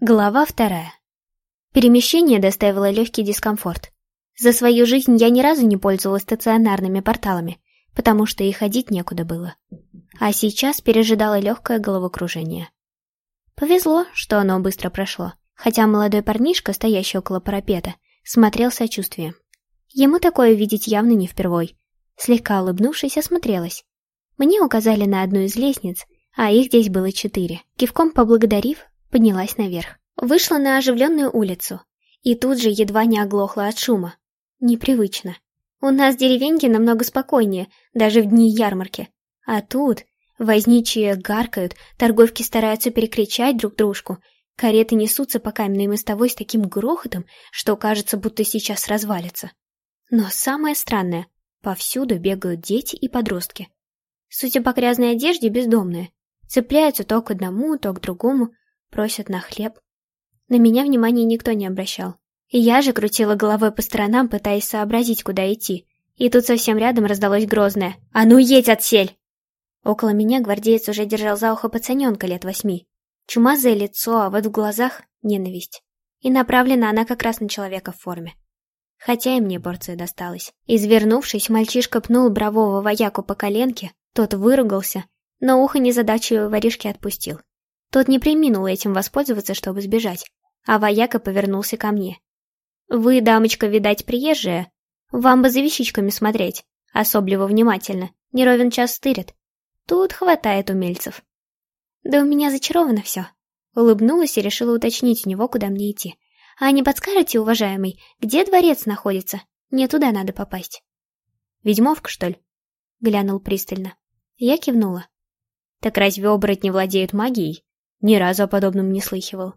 Глава вторая. Перемещение доставило легкий дискомфорт. За свою жизнь я ни разу не пользовалась стационарными порталами, потому что и ходить некуда было. А сейчас пережидало легкое головокружение. Повезло, что оно быстро прошло, хотя молодой парнишка, стоящий около парапета, смотрел сочувствием. Ему такое видеть явно не впервой. Слегка улыбнувшись, осмотрелась. Мне указали на одну из лестниц, а их здесь было четыре. Кивком поблагодарив, поднялась наверх. Вышла на оживленную улицу. И тут же едва не оглохла от шума. Непривычно. У нас деревеньки намного спокойнее, даже в дни ярмарки. А тут возничие гаркают, торговки стараются перекричать друг дружку, кареты несутся по каменной мостовой с таким грохотом, что кажется, будто сейчас развалится. Но самое странное, повсюду бегают дети и подростки. Судя по грязной одежде, бездомные. Цепляются то к одному, то к другому, просят на хлеб. На меня внимания никто не обращал. И я же крутила головой по сторонам, пытаясь сообразить, куда идти. И тут совсем рядом раздалось грозное «А ну едь, отсель!» Около меня гвардеец уже держал за ухо пацаненка лет восьми. Чумазое лицо, а вот в глазах — ненависть. И направлена она как раз на человека в форме. Хотя и мне порция досталась. Извернувшись, мальчишка пнул брового вояку по коленке, тот выругался, но ухо незадачливой воришки отпустил. Тот не приминул этим воспользоваться, чтобы сбежать, а вояка повернулся ко мне. «Вы, дамочка, видать, приезжая? Вам бы за вещичками смотреть, особливо внимательно, не ровен час стырят. Тут хватает умельцев». «Да у меня зачаровано все», — улыбнулась и решила уточнить у него, куда мне идти. «А не подскажете, уважаемый, где дворец находится? Мне туда надо попасть». «Ведьмовка, что ли?» — глянул пристально. Я кивнула. «Так разве оборотни владеют магией?» Ни разу о подобном не слыхивал.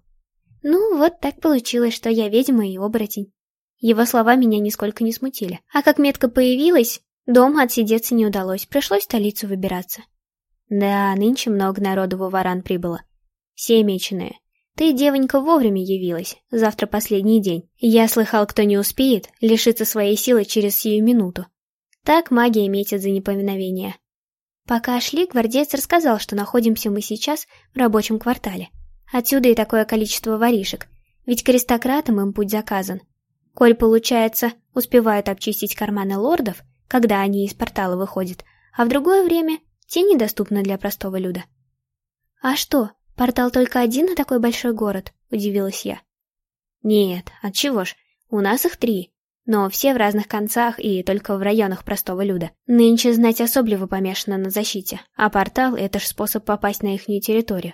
Ну, вот так получилось, что я ведьма и оборотень. Его слова меня нисколько не смутили. А как метка появилась, дома отсидеться не удалось, пришлось в столицу выбираться. Да, нынче много народу в Варан прибыло. Все меченые. Ты, девонька, вовремя явилась, завтра последний день. Я слыхал, кто не успеет, лишится своей силы через сию минуту. Так магия метит за непоминовение. Пока шли, гвардеец рассказал, что находимся мы сейчас в рабочем квартале. Отсюда и такое количество воришек, ведь к аристократам им путь заказан. Коль, получается, успевают обчистить карманы лордов, когда они из портала выходят, а в другое время те недоступны для простого люда. «А что, портал только один на такой большой город?» — удивилась я. «Нет, отчего ж, у нас их три, но все в разных концах и только в районах простого люда. Нынче знать особливо помешано на защите, а портал — это ж способ попасть на ихнюю территорию.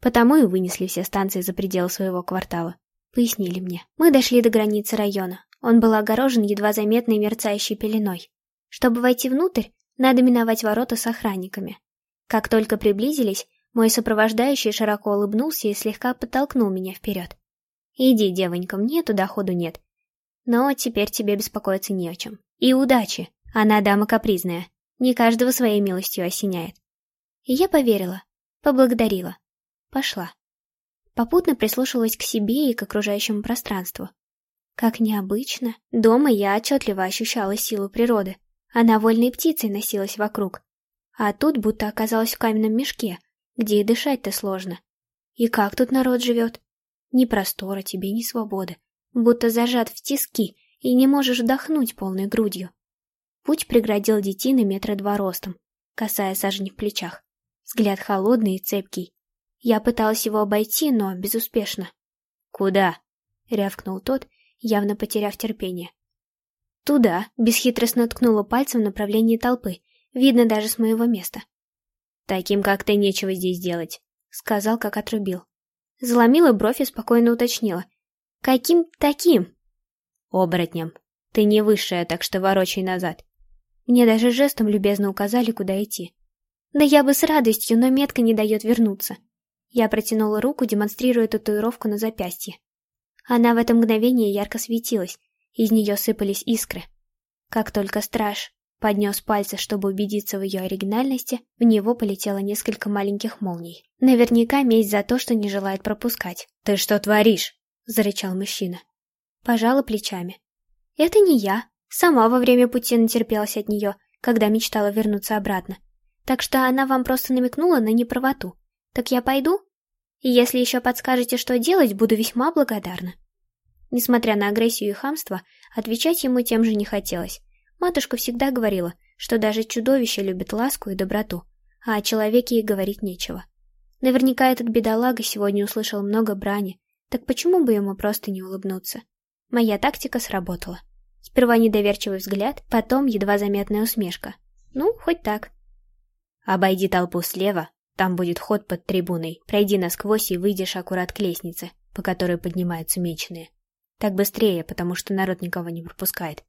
Потому и вынесли все станции за пределы своего квартала. Пояснили мне. Мы дошли до границы района. Он был огорожен едва заметной мерцающей пеленой. Чтобы войти внутрь, надо миновать ворота с охранниками. Как только приблизились, мой сопровождающий широко улыбнулся и слегка подтолкнул меня вперед. «Иди, девонька, мне туда ходу нет. Но теперь тебе беспокоиться не о чем. И удачи. Она дама капризная. Не каждого своей милостью осеняет. И я поверила. Поблагодарила. Пошла. Попутно прислушалась к себе и к окружающему пространству. Как необычно. Дома я отчетливо ощущала силу природы. Она вольной птицей носилась вокруг. А тут будто оказалась в каменном мешке, где и дышать-то сложно. И как тут народ живет? Ни простора тебе, ни свободы будто зажат в тиски и не можешь вдохнуть полной грудью. Путь преградил детины метра два ростом, касая сажень в плечах. Взгляд холодный и цепкий. Я пыталась его обойти, но безуспешно. «Куда?» — рявкнул тот, явно потеряв терпение. «Туда», — бесхитростно ткнула пальцем в направлении толпы, видно даже с моего места. «Таким, как ты, нечего здесь делать», — сказал, как отрубил. Заломила бровь и спокойно уточнила. Каким таким? Оборотнем. Ты не высшая, так что ворочай назад. Мне даже жестом любезно указали, куда идти. Да я бы с радостью, но метка не дает вернуться. Я протянула руку, демонстрируя татуировку на запястье. Она в это мгновение ярко светилась, из нее сыпались искры. Как только страж поднес пальцы, чтобы убедиться в ее оригинальности, в него полетело несколько маленьких молний. Наверняка месть за то, что не желает пропускать. «Ты что творишь?» — зарычал мужчина. Пожала плечами. «Это не я. Сама во время пути натерпелась от нее, когда мечтала вернуться обратно. Так что она вам просто намекнула на неправоту. Так я пойду?» И если еще подскажете, что делать, буду весьма благодарна. Несмотря на агрессию и хамство, отвечать ему тем же не хотелось. Матушка всегда говорила, что даже чудовище любит ласку и доброту, а о человеке и говорить нечего. Наверняка этот бедолага сегодня услышал много брани, так почему бы ему просто не улыбнуться? Моя тактика сработала. Сперва недоверчивый взгляд, потом едва заметная усмешка. Ну, хоть так. Обойди толпу слева, там будет ход под трибуной. Пройди насквозь и выйдешь аккурат к лестнице, по которой поднимаются меченые. Так быстрее, потому что народ никого не пропускает.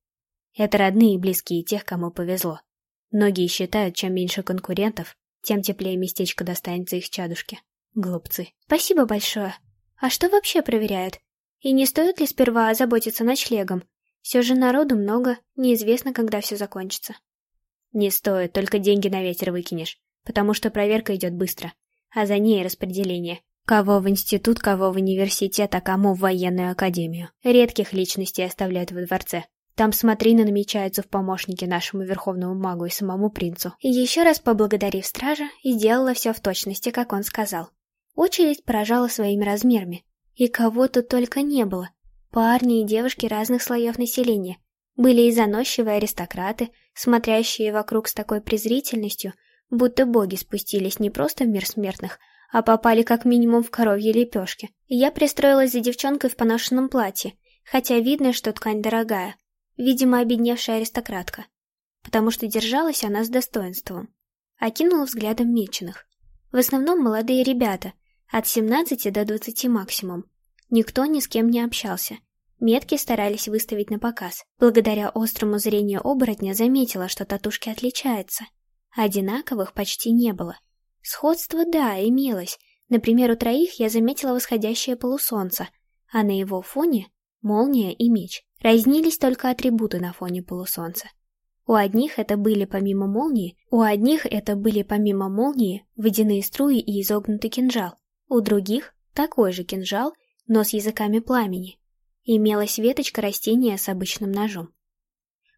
Это родные и близкие тех, кому повезло. Многие считают, чем меньше конкурентов, тем теплее местечко достанется их чадушке. Глупцы. Спасибо большое. А что вообще проверяют? И не стоит ли сперва озаботиться ночлегом? Все же народу много, неизвестно, когда все закончится. Не стоит, только деньги на ветер выкинешь потому что проверка идет быстро, а за ней распределение. Кого в институт, кого в университет, а кому в военную академию. Редких личностей оставляют во дворце. Там смотрины намечаются в помощнике нашему верховному магу и самому принцу. И еще раз поблагодарив стража, и сделала все в точности, как он сказал. Очередь поражала своими размерами. И кого тут только не было. Парни и девушки разных слоев населения. Были и заносчивые аристократы, смотрящие вокруг с такой презрительностью, Будто боги спустились не просто в мир смертных, а попали как минимум в коровьи лепешки. Я пристроилась за девчонкой в поношенном платье, хотя видно, что ткань дорогая. Видимо, обедневшая аристократка. Потому что держалась она с достоинством. Окинула взглядом меченых. В основном молодые ребята, от 17 до 20 максимум. Никто ни с кем не общался. Метки старались выставить на показ. Благодаря острому зрению оборотня заметила, что татушки отличаются. Одинаковых почти не было. Сходство, да, имелось. Например, у троих я заметила восходящее полусолнце, а на его фоне — молния и меч. Разнились только атрибуты на фоне полусолнца. У одних это были помимо молнии, у одних это были помимо молнии водяные струи и изогнутый кинжал, у других — такой же кинжал, но с языками пламени. Имелась веточка растения с обычным ножом.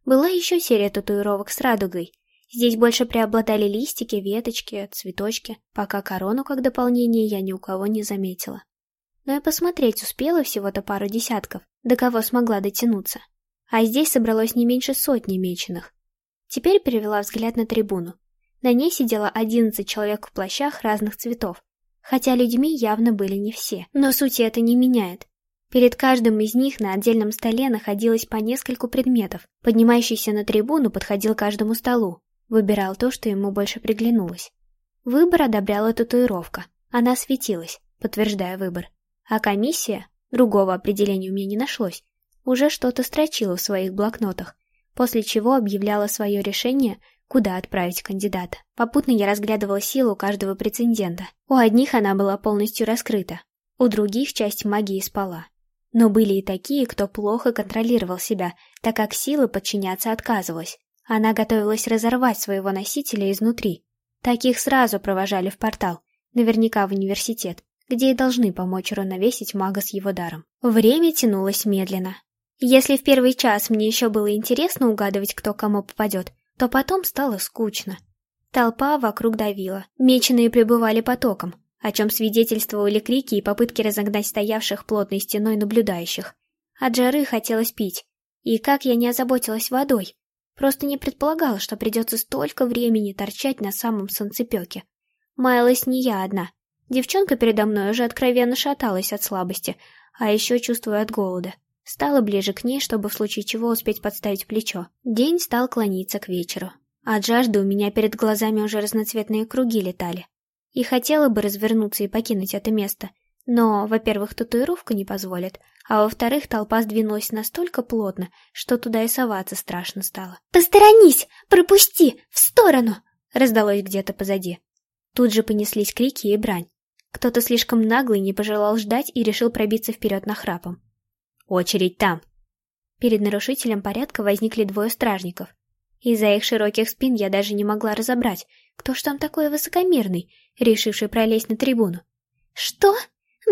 Была еще серия татуировок с радугой — Здесь больше преобладали листики, веточки, цветочки, пока корону как дополнение я ни у кого не заметила. Но и посмотреть успела всего-то пару десятков, до кого смогла дотянуться. А здесь собралось не меньше сотни меченых. Теперь перевела взгляд на трибуну. На ней сидело одиннадцать человек в плащах разных цветов, хотя людьми явно были не все, но сути это не меняет. Перед каждым из них на отдельном столе находилось по нескольку предметов. Поднимающийся на трибуну подходил к каждому столу, Выбирал то, что ему больше приглянулось. Выбор одобряла татуировка. Она светилась, подтверждая выбор. А комиссия, другого определения у меня не нашлось, уже что-то строчила в своих блокнотах, после чего объявляла свое решение, куда отправить кандидата. Попутно я разглядывала силу каждого претендента. У одних она была полностью раскрыта, у других часть магии спала. Но были и такие, кто плохо контролировал себя, так как силы подчиняться отказывалась. Она готовилась разорвать своего носителя изнутри. Таких сразу провожали в портал, наверняка в университет, где и должны помочь уравновесить мага с его даром. Время тянулось медленно. Если в первый час мне еще было интересно угадывать, кто кому попадет, то потом стало скучно. Толпа вокруг давила, меченые пребывали потоком, о чем свидетельствовали крики и попытки разогнать стоявших плотной стеной наблюдающих. От жары хотелось пить, и как я не озаботилась водой, Просто не предполагала, что придется столько времени торчать на самом солнцепеке. Маялась не я одна. Девчонка передо мной уже откровенно шаталась от слабости, а еще чувствуя от голода. Стала ближе к ней, чтобы в случае чего успеть подставить плечо. День стал клониться к вечеру. От жажды у меня перед глазами уже разноцветные круги летали. И хотела бы развернуться и покинуть это место. Но, во-первых, татуировка не позволит, а во-вторых, толпа сдвинулась настолько плотно, что туда и соваться страшно стало. «Посторонись! Пропусти! В сторону!» раздалось где-то позади. Тут же понеслись крики и брань. Кто-то слишком наглый не пожелал ждать и решил пробиться вперед нахрапом. «Очередь там!» Перед нарушителем порядка возникли двое стражников. Из-за их широких спин я даже не могла разобрать, кто ж там такой высокомерный, решивший пролезть на трибуну. «Что?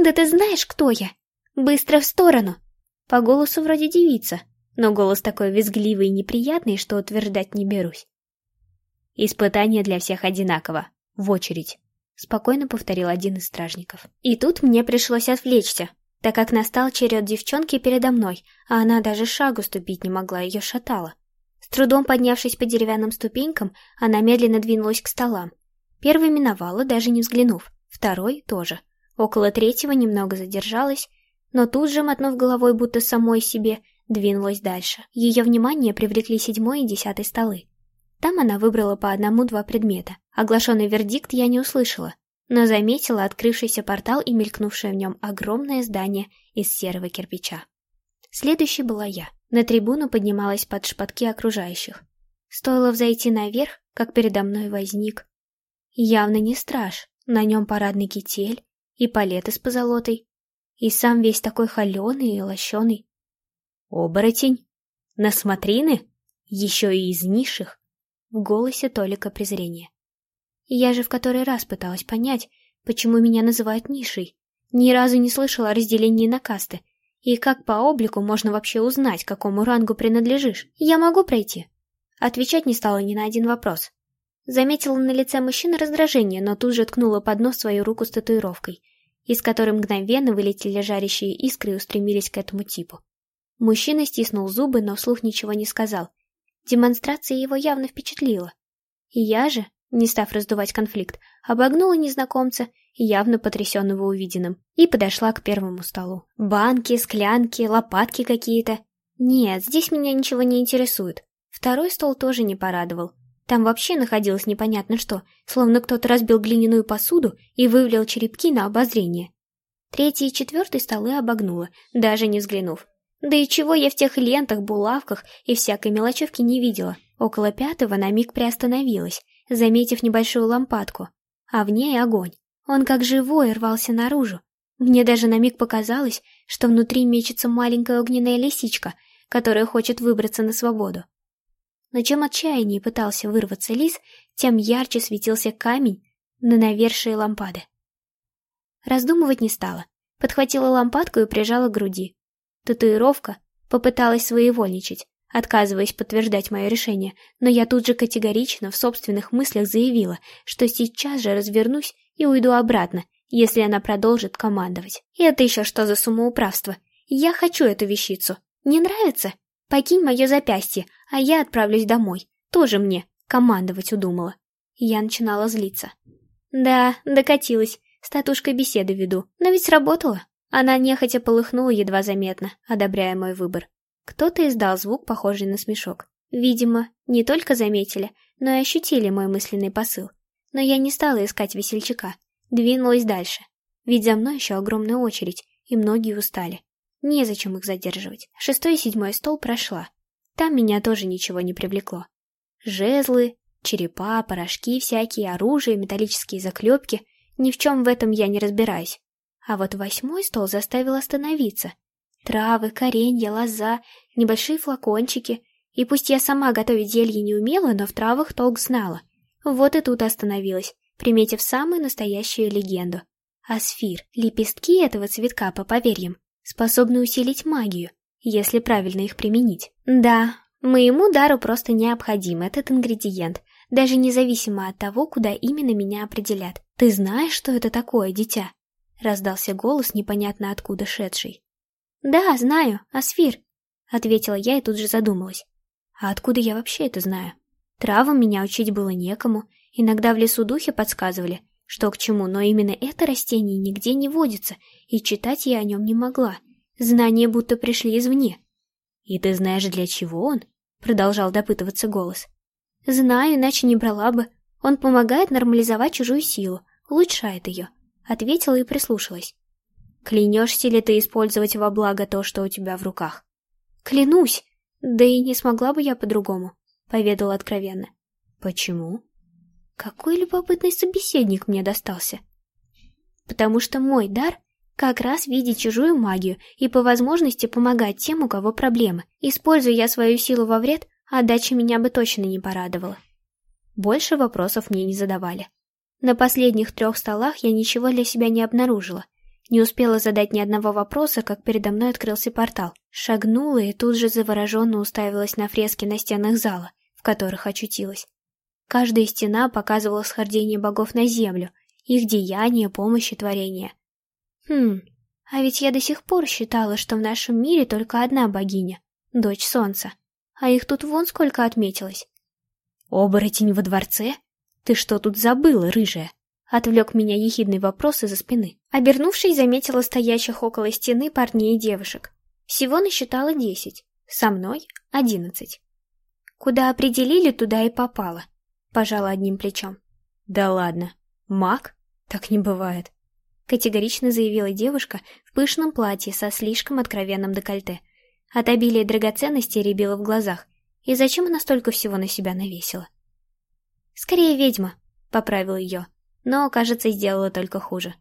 Да ты знаешь, кто я!» «Быстро в сторону!» По голосу вроде девица, но голос такой визгливый и неприятный, что утверждать не берусь. Испытание для всех одинаково. В очередь. спокойно повторил один из стражников. И тут мне пришлось отвлечься, так как настал черед девчонки передо мной, а она даже шагу ступить не могла, ее шатало. С трудом поднявшись по деревянным ступенькам, она медленно двинулась к столам. Первый миновала, даже не взглянув, второй тоже. Около третьего немного задержалась, но тут же, мотнув головой будто самой себе, двинулась дальше. Ее внимание привлекли седьмой и десятый столы. Там она выбрала по одному-два предмета. Оглашенный вердикт я не услышала, но заметила открывшийся портал и мелькнувшее в нем огромное здание из серого кирпича. Следующей была я. На трибуну поднималась под шпатки окружающих. Стоило взойти наверх, как передо мной возник. Явно не страж, на нем парадный китель и палеты с позолотой, и сам весь такой холеный и лощеный. Оборотень? На смотрины? Еще и из низших? В голосе Толика презрение. Я же в который раз пыталась понять, почему меня называют нишей. Ни разу не слышала о разделении на касты. И как по облику можно вообще узнать, какому рангу принадлежишь? Я могу пройти? Отвечать не стала ни на один вопрос. Заметила на лице мужчины раздражение, но тут же ткнула под нос свою руку с татуировкой, из которой мгновенно вылетели жарящие искры и устремились к этому типу. Мужчина стиснул зубы, но вслух ничего не сказал. Демонстрация его явно впечатлила. И я же, не став раздувать конфликт, обогнула незнакомца, явно потрясенного увиденным, и подошла к первому столу. Банки, склянки, лопатки какие-то. Нет, здесь меня ничего не интересует. Второй стол тоже не порадовал. Там вообще находилось непонятно что, словно кто-то разбил глиняную посуду и вывалил черепки на обозрение. Третий и четвертый столы обогнула, даже не взглянув. Да и чего я в тех лентах, булавках и всякой мелочевке не видела. Около пятого на миг приостановилась, заметив небольшую лампадку, а в ней огонь. Он как живой рвался наружу. Мне даже на миг показалось, что внутри мечется маленькая огненная лисичка, которая хочет выбраться на свободу. Но чем отчаяннее пытался вырваться лис, тем ярче светился камень на навершие лампады. Раздумывать не стала. Подхватила лампадку и прижала к груди. Татуировка попыталась своевольничать, отказываясь подтверждать мое решение, но я тут же категорично в собственных мыслях заявила, что сейчас же развернусь и уйду обратно, если она продолжит командовать. И это еще что за самоуправство? Я хочу эту вещицу. Не нравится? Покинь мое запястье, а я отправлюсь домой. Тоже мне командовать удумала. Я начинала злиться. Да, докатилась. С татушкой беседы веду. Но ведь сработало. Она нехотя полыхнула едва заметно, одобряя мой выбор. Кто-то издал звук, похожий на смешок. Видимо, не только заметили, но и ощутили мой мысленный посыл. Но я не стала искать весельчака. Двинулась дальше. Ведь за мной еще огромная очередь, и многие устали. Незачем их задерживать. Шестой и седьмой стол прошла. Там меня тоже ничего не привлекло. Жезлы, черепа, порошки всякие, оружие, металлические заклепки. Ни в чем в этом я не разбираюсь. А вот восьмой стол заставил остановиться. Травы, коренья, лоза, небольшие флакончики. И пусть я сама готовить зелье не умела, но в травах толк знала. Вот и тут остановилась, приметив самую настоящую легенду. Асфир, лепестки этого цветка, по поверьям, способны усилить магию, если правильно их применить. Да, моему дару просто необходим этот ингредиент, даже независимо от того, куда именно меня определят. Ты знаешь, что это такое, дитя? Раздался голос, непонятно откуда шедший. «Да, знаю, Асфир», — ответила я и тут же задумалась. «А откуда я вообще это знаю? Травам меня учить было некому, иногда в лесу духи подсказывали, что к чему, но именно это растение нигде не водится, и читать я о нем не могла. Знания будто пришли извне». «И ты знаешь, для чего он?» — продолжал допытываться голос. «Знаю, иначе не брала бы. Он помогает нормализовать чужую силу, улучшает ее. Ответила и прислушалась. «Клянешься ли ты использовать во благо то, что у тебя в руках?» «Клянусь! Да и не смогла бы я по-другому», — поведала откровенно. «Почему?» «Какой любопытный собеседник мне достался!» «Потому что мой дар как раз видеть чужую магию и по возможности помогать тем, у кого проблемы. Используя я свою силу во вред, отдача меня бы точно не порадовала». Больше вопросов мне не задавали. На последних трех столах я ничего для себя не обнаружила. Не успела задать ни одного вопроса, как передо мной открылся портал. Шагнула и тут же завороженно уставилась на фрески на стенах зала, в которых очутилась. Каждая стена показывала схождение богов на землю, их деяния, помощи, творения. Хм, а ведь я до сих пор считала, что в нашем мире только одна богиня — дочь солнца. А их тут вон сколько отметилось. «Оборотень во дворце? Ты что тут забыла, рыжая?» Отвлек меня ехидный вопрос из-за спины. Обернувшись, заметила стоящих около стены парней и девушек. Всего насчитала десять. Со мной — одиннадцать. Куда определили, туда и попала. Пожала одним плечом. Да ладно. Маг? Так не бывает. Категорично заявила девушка в пышном платье со слишком откровенным декольте. От обилия драгоценностей рябило в глазах. И зачем она столько всего на себя навесила? «Скорее ведьма», — поправил ее, но, кажется, сделала только хуже.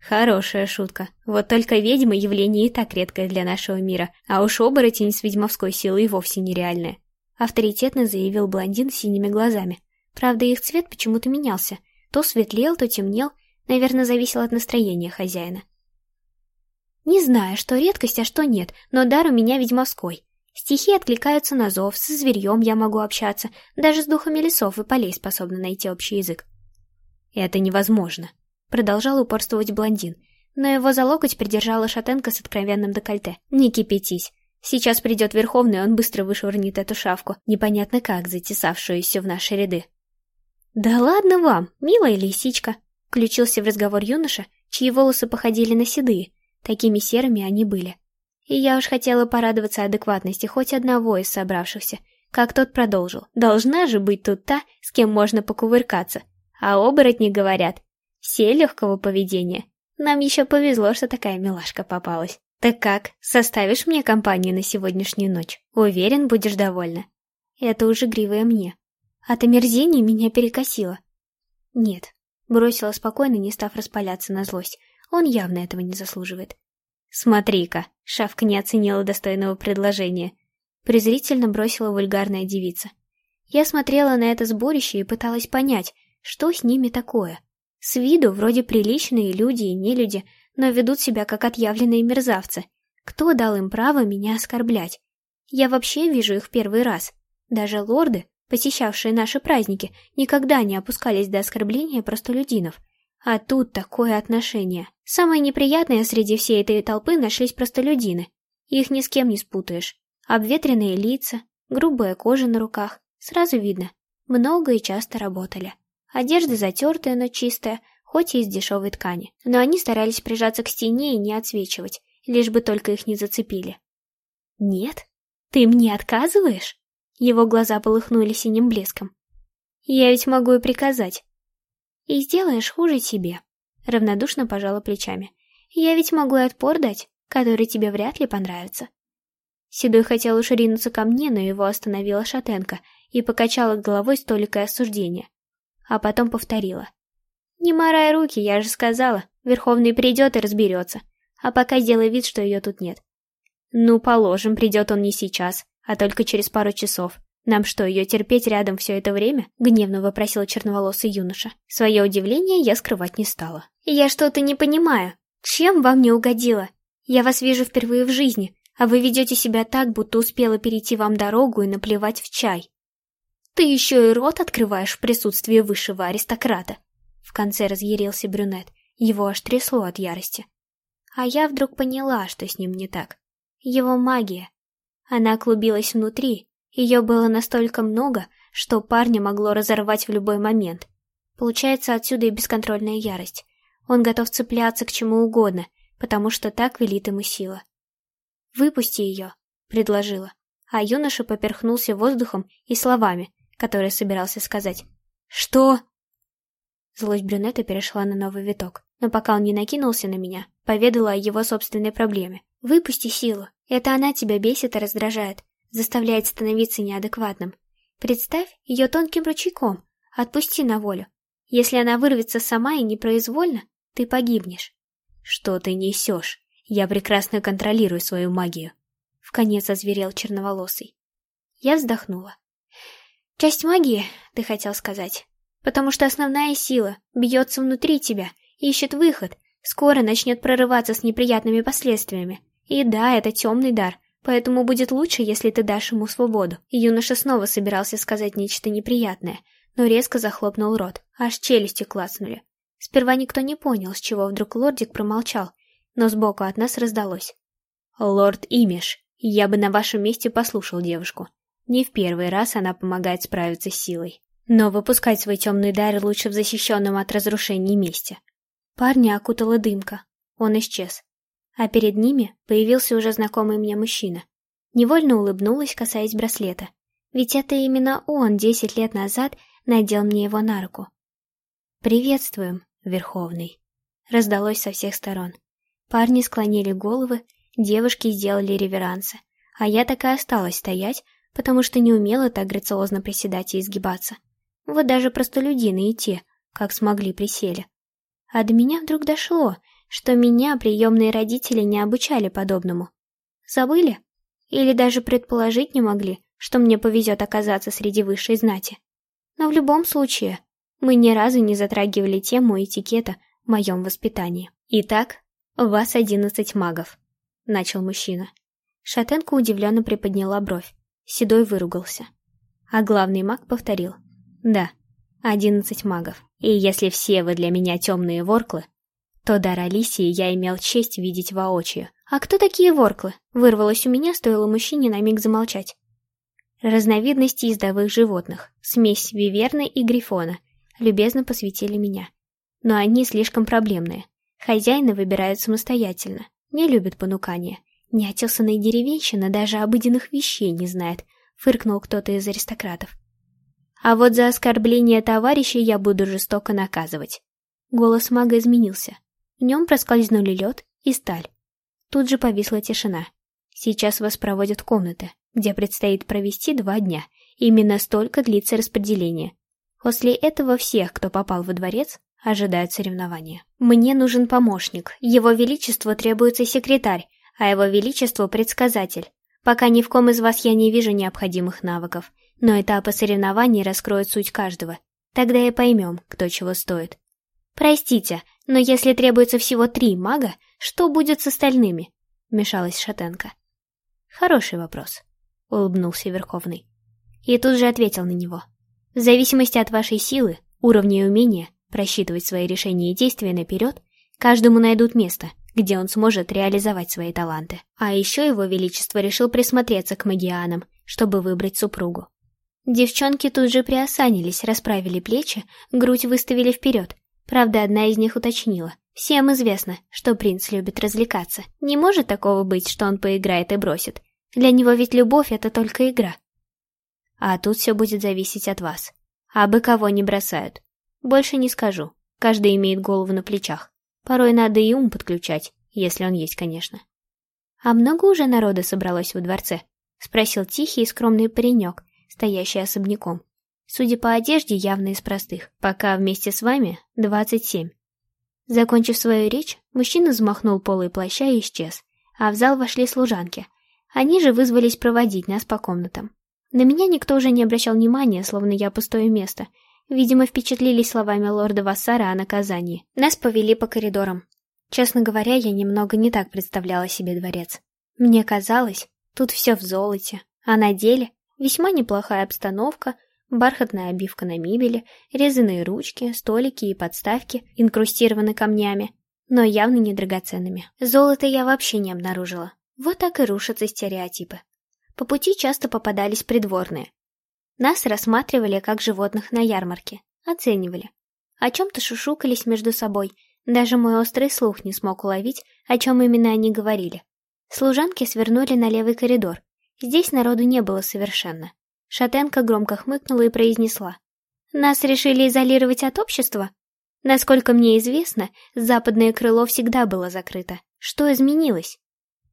Хорошая шутка. Вот только ведьма явление и так редкое для нашего мира, а уж оборотень с ведьмовской силой вовсе нереальное. Авторитетно заявил блондин с синими глазами. Правда, их цвет почему-то менялся. То светлел, то темнел. Наверное, зависело от настроения хозяина. Не знаю, что редкость, а что нет, но дар у меня ведьмовской. Стихи откликаются на зов, со зверьем я могу общаться, даже с духами лесов и полей способна найти общий язык. Это невозможно, продолжал упорствовать блондин, но его за локоть придержала шатенка с откровенным декольте. Не кипятись. Сейчас придет Верховный, он быстро вышвырнет эту шавку, непонятно как затесавшуюся в наши ряды. «Да ладно вам, милая лисичка!» — включился в разговор юноша, чьи волосы походили на седые, такими серыми они были. И я уж хотела порадоваться адекватности хоть одного из собравшихся, как тот продолжил. Должна же быть тут та, с кем можно покувыркаться. А оборотни говорят, все легкого поведения. Нам еще повезло, что такая милашка попалась. Так как, составишь мне компанию на сегодняшнюю ночь? Уверен, будешь довольна. Это уже гривая мне. От омерзения меня перекосило. Нет, бросила спокойно, не став распаляться на злость. Он явно этого не заслуживает. «Смотри-ка!» — Шавка не оценила достойного предложения. Презрительно бросила вульгарная девица. Я смотрела на это сборище и пыталась понять, что с ними такое. С виду вроде приличные люди и нелюди, но ведут себя как отъявленные мерзавцы. Кто дал им право меня оскорблять? Я вообще вижу их первый раз. Даже лорды, посещавшие наши праздники, никогда не опускались до оскорбления простолюдинов. А тут такое отношение. Самое неприятное среди всей этой толпы нашлись простолюдины. Их ни с кем не спутаешь. Обветренные лица, грубая кожа на руках. Сразу видно, много и часто работали. Одежда затертая, но чистая, хоть и из дешевой ткани. Но они старались прижаться к стене и не отсвечивать, лишь бы только их не зацепили. «Нет? Ты мне отказываешь?» Его глаза полыхнули синим блеском. «Я ведь могу и приказать. И сделаешь хуже себе. Равнодушно пожала плечами. Я ведь могу и отпор дать, который тебе вряд ли понравится. Седой хотел уж ринуться ко мне, но его остановила шатенка и покачала головой с толикой осуждения. А потом повторила. «Не морай руки, я же сказала. Верховный придет и разберется. А пока сделай вид, что ее тут нет». «Ну, положим, придет он не сейчас, а только через пару часов. «Нам что, ее терпеть рядом все это время?» — гневно вопросил черноволосый юноша. Свое удивление я скрывать не стала. «Я что-то не понимаю. Чем вам не угодило? Я вас вижу впервые в жизни, а вы ведете себя так, будто успела перейти вам дорогу и наплевать в чай. Ты еще и рот открываешь в присутствии высшего аристократа!» В конце разъярился брюнет. Его аж трясло от ярости. А я вдруг поняла, что с ним не так. Его магия. Она клубилась внутри, ее было настолько много, что парня могло разорвать в любой момент. Получается отсюда и бесконтрольная ярость. Он готов цепляться к чему угодно, потому что так велит ему сила. «Выпусти ее», — предложила. А юноша поперхнулся воздухом и словами, которые собирался сказать. «Что?» Злость брюнета перешла на новый виток, но пока он не накинулся на меня, поведала о его собственной проблеме. «Выпусти силу. Это она тебя бесит и раздражает заставляет становиться неадекватным. Представь ее тонким ручейком, отпусти на волю. Если она вырвется сама и непроизвольно, ты погибнешь. Что ты несешь? Я прекрасно контролирую свою магию. Вконец озверел черноволосый. Я вздохнула. Часть магии, ты хотел сказать. Потому что основная сила бьется внутри тебя, ищет выход, скоро начнет прорываться с неприятными последствиями. И да, это темный дар, Поэтому будет лучше, если ты дашь ему свободу. Юноша снова собирался сказать нечто неприятное, но резко захлопнул рот, аж челюсти клацнули. Сперва никто не понял, с чего вдруг лордик промолчал, но сбоку от нас раздалось. «Лорд Имиш, я бы на вашем месте послушал девушку. Не в первый раз она помогает справиться с силой. Но выпускать свой темный дар лучше в защищенном от разрушений месте». Парня окутала дымка. Он исчез. А перед ними появился уже знакомый мне мужчина. Невольно улыбнулась, касаясь браслета. Ведь это именно он десять лет назад надел мне его на руку. «Приветствуем, Верховный!» Раздалось со всех сторон. Парни склонили головы, девушки сделали реверансы, а я так и осталась стоять, потому что не умела так грациозно приседать и изгибаться. Вот даже простолюдины и те, как смогли, присели. А до меня вдруг дошло, что меня приемные родители не обучали подобному. Забыли? Или даже предположить не могли, что мне повезет оказаться среди высшей знати. Но в любом случае, мы ни разу не затрагивали тему этикета в моем воспитании. Итак, у вас одиннадцать магов, — начал мужчина. Шатенка удивленно приподняла бровь. Седой выругался. А главный маг повторил. Да, одиннадцать магов. И если все вы для меня темные ворклы, то дар Алисии я имел честь видеть воочию. «А кто такие ворклы?» Вырвалось у меня, стоило мужчине на миг замолчать. Разновидности ездовых животных, смесь виверны и грифона, любезно посвятили меня. Но они слишком проблемные. Хозяина выбирают самостоятельно, не любят понукания. Неотесанная деревенщина даже обыденных вещей не знает, фыркнул кто-то из аристократов. А вот за оскорбление товарища я буду жестоко наказывать. Голос мага изменился. В нем проскользнули лед и сталь. Тут же повисла тишина. Сейчас вас проводят в комнаты, где предстоит провести два дня. Именно столько длится распределение. После этого всех, кто попал во дворец, ожидают соревнования. Мне нужен помощник. Его Величеству требуется секретарь, а Его Величеству предсказатель. Пока ни в ком из вас я не вижу необходимых навыков, но этапы соревнований раскроют суть каждого. Тогда и поймем, кто чего стоит. «Простите, но если требуется всего три мага, что будет с остальными?» — вмешалась Шатенко. «Хороший вопрос», — улыбнулся Верховный. И тут же ответил на него. «В зависимости от вашей силы, уровня и умения просчитывать свои решения и действия наперед, каждому найдут место, где он сможет реализовать свои таланты. А еще его величество решил присмотреться к магианам, чтобы выбрать супругу. Девчонки тут же приосанились, расправили плечи, грудь выставили вперед, Правда, одна из них уточнила. Всем известно, что принц любит развлекаться. Не может такого быть, что он поиграет и бросит. Для него ведь любовь — это только игра. А тут все будет зависеть от вас. А бы кого не бросают. Больше не скажу. Каждый имеет голову на плечах. Порой надо и ум подключать, если он есть, конечно. «А много уже народа собралось во дворце?» — спросил тихий и скромный паренек, стоящий особняком. Судя по одежде, явно из простых. Пока вместе с вами 27. Закончив свою речь, мужчина взмахнул полой плаща и исчез, а в зал вошли служанки. Они же вызвались проводить нас по комнатам. На меня никто уже не обращал внимания, словно я пустое место. Видимо, впечатлились словами лорда Вассара о наказании. Нас повели по коридорам. Честно говоря, я немного не так представляла себе дворец. Мне казалось, тут все в золоте, а на деле весьма неплохая обстановка — Бархатная обивка на мебели, резаные ручки, столики и подставки инкрустированы камнями, но явно не драгоценными. Золото я вообще не обнаружила. Вот так и рушатся стереотипы. По пути часто попадались придворные. Нас рассматривали как животных на ярмарке, оценивали. О чем-то шушукались между собой, даже мой острый слух не смог уловить, о чем именно они говорили. Служанки свернули на левый коридор. Здесь народу не было совершенно. Шатенка громко хмыкнула и произнесла. «Нас решили изолировать от общества? Насколько мне известно, западное крыло всегда было закрыто. Что изменилось?»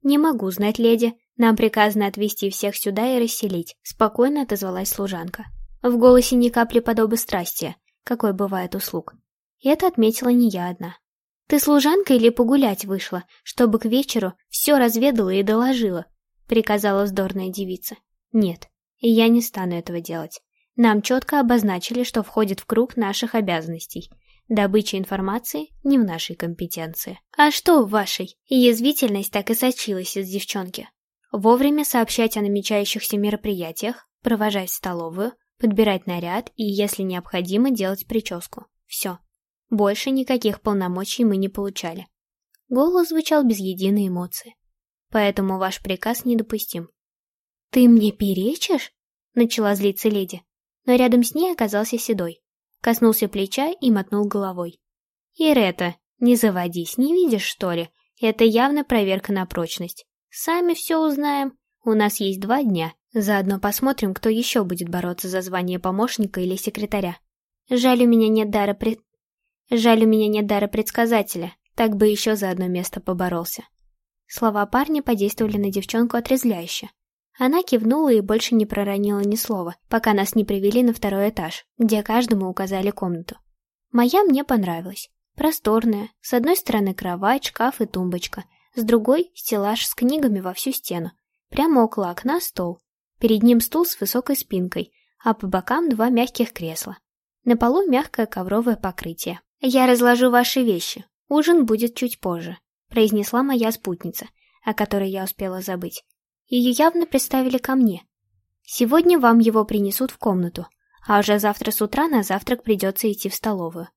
«Не могу знать, леди. Нам приказано отвезти всех сюда и расселить», — спокойно отозвалась служанка. В голосе ни капли подобострастия, какой бывает услуг. И это отметила не я одна. «Ты служанка или погулять вышла, чтобы к вечеру все разведала и доложила?» — приказала вздорная девица. «Нет, я не стану этого делать. Нам четко обозначили, что входит в круг наших обязанностей. Добыча информации не в нашей компетенции. А что в вашей? Язвительность так и сочилась из девчонки. Вовремя сообщать о намечающихся мероприятиях, провожать в столовую, подбирать наряд и, если необходимо, делать прическу. Все. Больше никаких полномочий мы не получали. Голос звучал без единой эмоции. Поэтому ваш приказ недопустим. «Ты мне перечишь?» — начала злиться леди. Но рядом с ней оказался Седой. Коснулся плеча и мотнул головой. «Ирета, не заводись, не видишь, что ли? Это явно проверка на прочность. Сами все узнаем. У нас есть два дня. Заодно посмотрим, кто еще будет бороться за звание помощника или секретаря. Жаль, у меня нет дара пред... Жаль, у меня нет дара предсказателя. Так бы еще за одно место поборолся. Слова парня подействовали на девчонку отрезвляюще. Она кивнула и больше не проронила ни слова, пока нас не привели на второй этаж, где каждому указали комнату. Моя мне понравилась. Просторная, с одной стороны кровать, шкаф и тумбочка, с другой — стеллаж с книгами во всю стену. Прямо около окна стол. Перед ним стул с высокой спинкой, а по бокам два мягких кресла. На полу мягкое ковровое покрытие. «Я разложу ваши вещи. Ужин будет чуть позже», — произнесла моя спутница, о которой я успела забыть. Ее явно представили ко мне. «Сегодня вам его принесут в комнату, а уже завтра с утра на завтрак придется идти в столовую.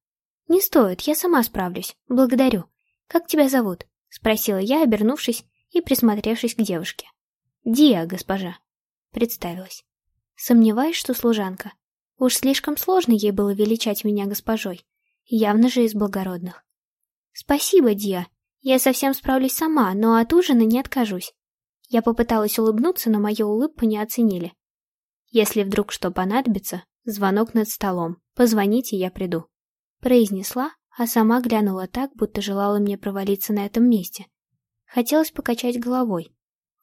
«Не стоит, я сама справлюсь. Благодарю. Как тебя зовут?» — спросила я, обернувшись и присмотревшись к девушке. «Диа, госпожа», — представилась. Сомневаюсь, что служанка. Уж слишком сложно ей было величать меня госпожой. Явно же из благородных. «Спасибо, Диа. Я совсем справлюсь сама, но от ужина не откажусь». Я попыталась улыбнуться, но мою улыбку не оценили. «Если вдруг что понадобится, звонок над столом. Позвоните, я приду» произнесла, а сама глянула так, будто желала мне провалиться на этом месте. Хотелось покачать головой.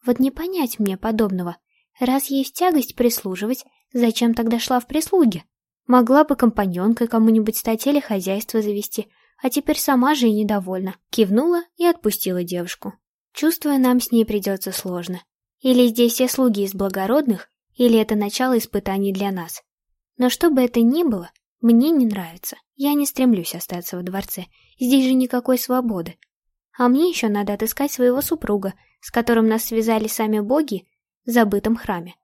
Вот не понять мне подобного. Раз есть тягость прислуживать, зачем тогда шла в прислуги? Могла бы компаньонкой кому-нибудь стать или хозяйство завести, а теперь сама же и недовольна. Кивнула и отпустила девушку. Чувствую, нам с ней придется сложно. Или здесь все слуги из благородных, или это начало испытаний для нас. Но что бы это ни было, мне не нравится. Я не стремлюсь остаться во дворце. Здесь же никакой свободы. А мне еще надо отыскать своего супруга, с которым нас связали сами боги в забытом храме.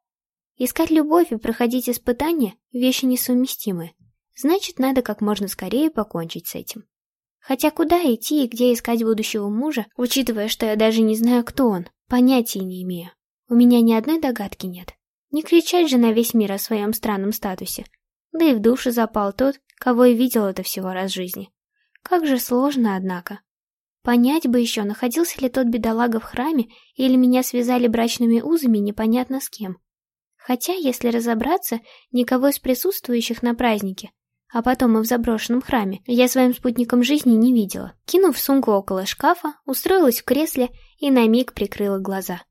Искать любовь и проходить испытания — вещи несовместимые. Значит, надо как можно скорее покончить с этим. Хотя куда идти и где искать будущего мужа, учитывая, что я даже не знаю, кто он, понятия не имею. У меня ни одной догадки нет. Не кричать же на весь мир о своем странном статусе. Да и в душу запал тот, кого и видел это всего раз в жизни. Как же сложно, однако. Понять бы еще, находился ли тот бедолага в храме, или меня связали брачными узами непонятно с кем. Хотя, если разобраться, никого из присутствующих на празднике, а потом и в заброшенном храме, я своим спутником жизни не видела. Кинув сумку около шкафа, устроилась в кресле и на миг прикрыла глаза.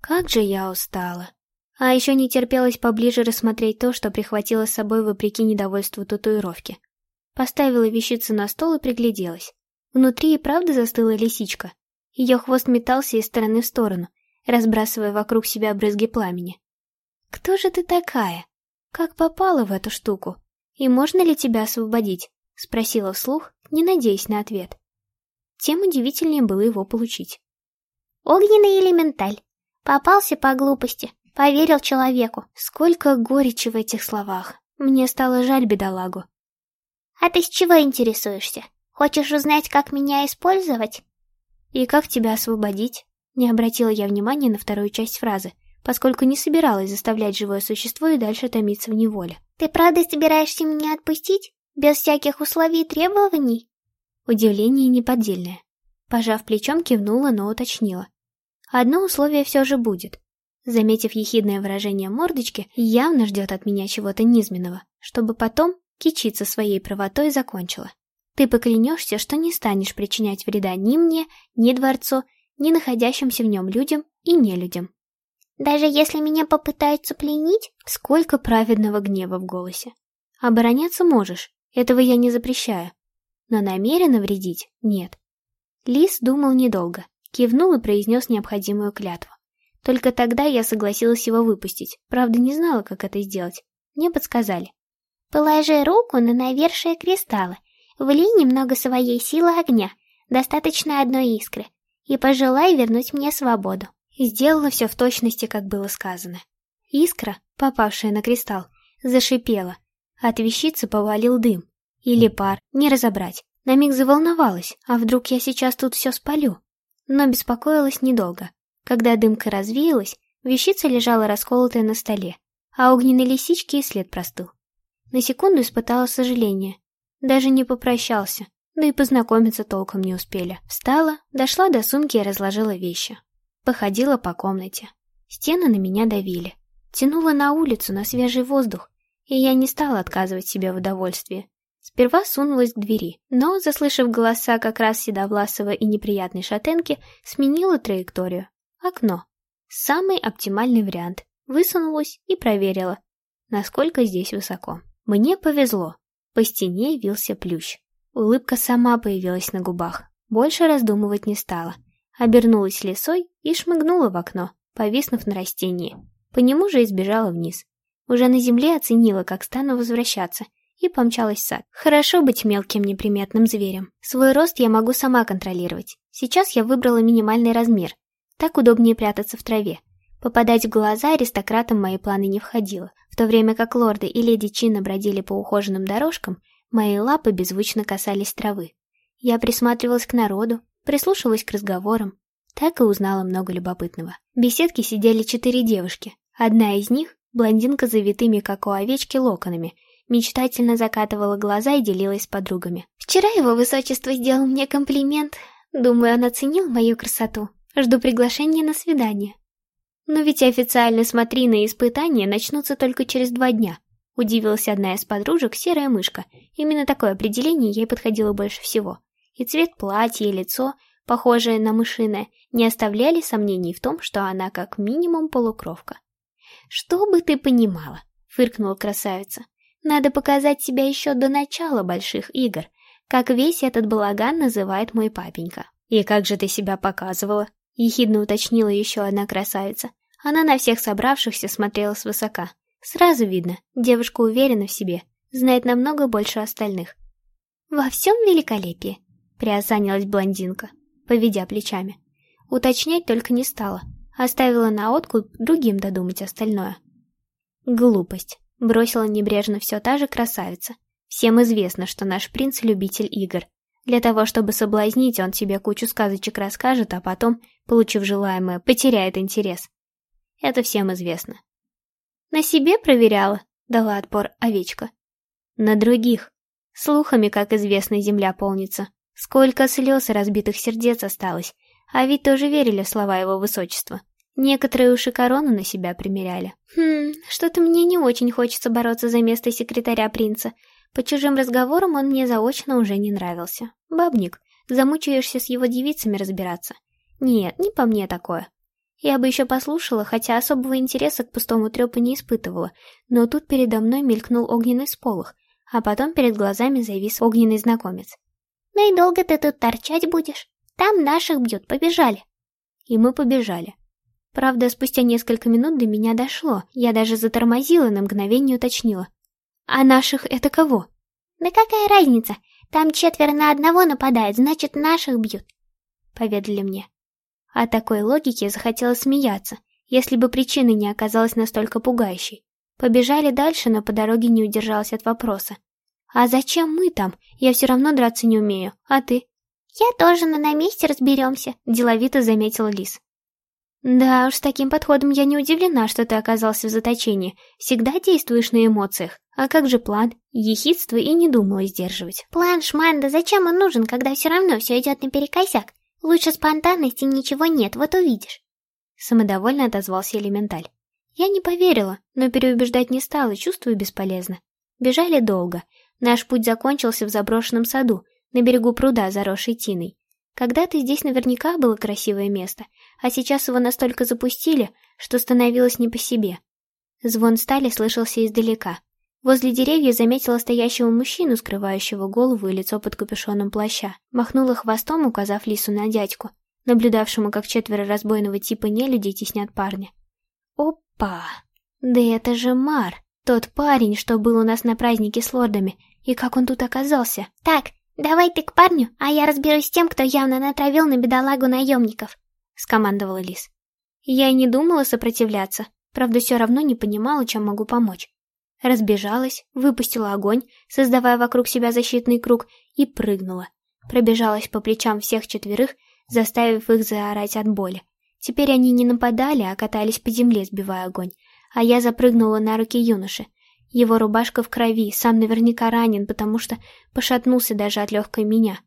Как же я устала. А еще не терпелось поближе рассмотреть то, что прихватила с собой вопреки недовольству татуировки. Поставила вещицу на стол и пригляделась. Внутри и правда застыла лисичка. Ее хвост метался из стороны в сторону, разбрасывая вокруг себя брызги пламени. «Кто же ты такая? Как попала в эту штуку? И можно ли тебя освободить?» — спросила вслух, не надеясь на ответ. Тем удивительнее было его получить. «Огненный элементаль. Попался по глупости. Поверил человеку. Сколько горечи в этих словах. Мне стало жаль бедолагу. А ты с чего интересуешься? Хочешь узнать, как меня использовать? И как тебя освободить? Не обратила я внимания на вторую часть фразы, поскольку не собиралась заставлять живое существо и дальше томиться в неволе. Ты правда собираешься меня отпустить? Без всяких условий и требований? Удивление неподдельное. Пожав плечом, кивнула, но уточнила. Одно условие все же будет. Заметив ехидное выражение мордочки, явно ждет от меня чего-то низменного, чтобы потом кичиться своей правотой закончила. Ты поклянешься, что не станешь причинять вреда ни мне, ни дворцу, ни находящимся в нем людям и нелюдям. Даже если меня попытаются пленить? Сколько праведного гнева в голосе. Обороняться можешь, этого я не запрещаю. Но намеренно вредить — нет. Лис думал недолго, кивнул и произнес необходимую клятву. Только тогда я согласилась его выпустить, правда не знала, как это сделать. Мне подсказали. «Положи руку на навершие кристалла, влей немного своей силы огня, достаточно одной искры, и пожелай вернуть мне свободу». Сделала все в точности, как было сказано. Искра, попавшая на кристалл, зашипела. От вещицы повалил дым. Или пар, не разобрать. На миг заволновалась, а вдруг я сейчас тут все спалю? Но беспокоилась недолго. Когда дымка развеялась, вещица лежала расколотая на столе, а огненной лисички и след простыл. На секунду испытала сожаление. Даже не попрощался, да и познакомиться толком не успели. Встала, дошла до сумки и разложила вещи. Походила по комнате. Стены на меня давили. Тянула на улицу, на свежий воздух, и я не стала отказывать себе в удовольствии. Сперва сунулась к двери, но, заслышав голоса как раз Седовласова и неприятной шатенки, сменила траекторию. Окно. Самый оптимальный вариант. Высунулась и проверила, насколько здесь высоко. Мне повезло. По стене вился плющ. Улыбка сама появилась на губах. Больше раздумывать не стала. Обернулась лесой и шмыгнула в окно, повиснув на растении. По нему же избежала вниз. Уже на земле оценила, как стану возвращаться, и помчалась в сад. Хорошо быть мелким неприметным зверем. Свой рост я могу сама контролировать. Сейчас я выбрала минимальный размер. Так удобнее прятаться в траве. Попадать в глаза аристократам мои планы не входило. В то время как лорды и леди чинно бродили по ухоженным дорожкам, Мои лапы беззвучно касались травы. Я присматривалась к народу, прислушивалась к разговорам. Так и узнала много любопытного. В беседке сидели четыре девушки. Одна из них, блондинка с завитыми, как у овечки, локонами, мечтательно закатывала глаза и делилась с подругами. «Вчера его высочество сделал мне комплимент. Думаю, он оценил мою красоту. Жду приглашения на свидание». Но ведь официально смотрины и испытания начнутся только через два дня. Удивилась одна из подружек, серая мышка. Именно такое определение ей подходило больше всего. И цвет платья, и лицо, похожее на мышиное, не оставляли сомнений в том, что она как минимум полукровка. «Что бы ты понимала?» — фыркнула красавица. «Надо показать себя еще до начала больших игр, как весь этот балаган называет мой папенька». «И как же ты себя показывала?» — ехидно уточнила еще одна красавица. Она на всех собравшихся смотрела свысока. Сразу видно, девушка уверена в себе, знает намного больше остальных. «Во всем великолепии», — приосанилась блондинка, поведя плечами. Уточнять только не стала, оставила на откуп другим додумать остальное. Глупость. Бросила небрежно все та же красавица. Всем известно, что наш принц — любитель игр. Для того, чтобы соблазнить, он тебе кучу сказочек расскажет, а потом, получив желаемое, потеряет интерес. Это всем известно. На себе проверяла, дала отпор овечка. На других. Слухами, как известно, земля полнится. Сколько слез и разбитых сердец осталось. А ведь тоже верили в слова его высочества. Некоторые уши корону на себя примеряли. Хм, что-то мне не очень хочется бороться за место секретаря принца. По чужим разговорам он мне заочно уже не нравился. Бабник, замучаешься с его девицами разбираться. Нет, не по мне такое. Я бы еще послушала, хотя особого интереса к пустому трепу не испытывала, но тут передо мной мелькнул огненный сполох, а потом перед глазами завис огненный знакомец. «Ну и долго ты тут торчать будешь? Там наших бьют, побежали!» И мы побежали. Правда, спустя несколько минут до меня дошло, я даже затормозила на мгновение уточнила. «А наших это кого?» «Да какая разница? Там четверо на одного нападает, значит, наших бьют», — поведали мне. О такой логике захотелось смеяться, если бы причина не оказалась настолько пугающей. Побежали дальше, но по дороге не удержалась от вопроса. «А зачем мы там? Я все равно драться не умею. А ты?» «Я тоже, но на месте разберемся», — деловито заметил Лис. «Да уж, с таким подходом я не удивлена, что ты оказался в заточении. Всегда действуешь на эмоциях. А как же план? Ехидство и не думала сдерживать». «План, шман, да зачем он нужен, когда все равно все идет наперекосяк? Лучше спонтанности ничего нет, вот увидишь. Самодовольно отозвался элементаль. Я не поверила, но переубеждать не стала, чувствую бесполезно. Бежали долго. Наш путь закончился в заброшенном саду, на берегу пруда, заросшей тиной. Когда-то здесь наверняка было красивое место, а сейчас его настолько запустили, что становилось не по себе. Звон стали слышался издалека. Возле деревьев заметила стоящего мужчину, скрывающего голову и лицо под капюшоном плаща. Махнула хвостом, указав лису на дядьку, наблюдавшему, как четверо разбойного типа нелюдей теснят парня. Опа! Да это же Мар, тот парень, что был у нас на празднике с лордами. И как он тут оказался? Так, давай ты к парню, а я разберусь с тем, кто явно натравил на бедолагу наемников, скомандовала лис. Я и не думала сопротивляться, правда, все равно не понимала, чем могу помочь. Разбежалась, выпустила огонь, создавая вокруг себя защитный круг, и прыгнула. Пробежалась по плечам всех четверых, заставив их заорать от боли. Теперь они не нападали, а катались по земле, сбивая огонь. А я запрыгнула на руки юноши. Его рубашка в крови, сам наверняка ранен, потому что пошатнулся даже от легкой меня.